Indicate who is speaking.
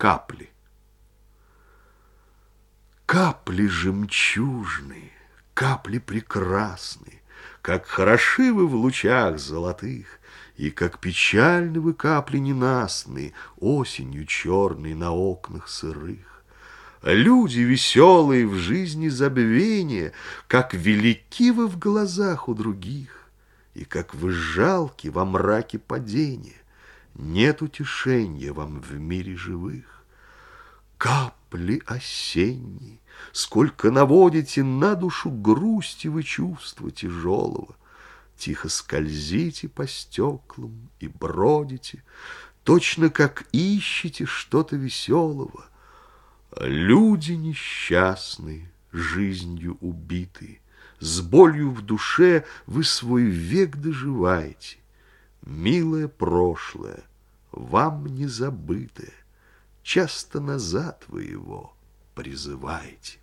Speaker 1: Капли. Капли жемчужные, капли прекрасные, Как хороши вы в лучах золотых, И как печальны вы капли ненастные, Осенью черной на окнах сырых. Люди веселые в жизни забвения, Как велики вы в глазах у других, И как вы жалки во мраке падения. Нет утешения вам в мире живых. Капли осенние, сколько наводите на душу грусти вы чувства тяжелого. Тихо скользите по стеклам и бродите, точно как ищете что-то веселого. Люди несчастные, жизнью убитые, с болью в душе вы свой век доживаете. Милое прошлое, вам не забытое, часто назад вы его призываете.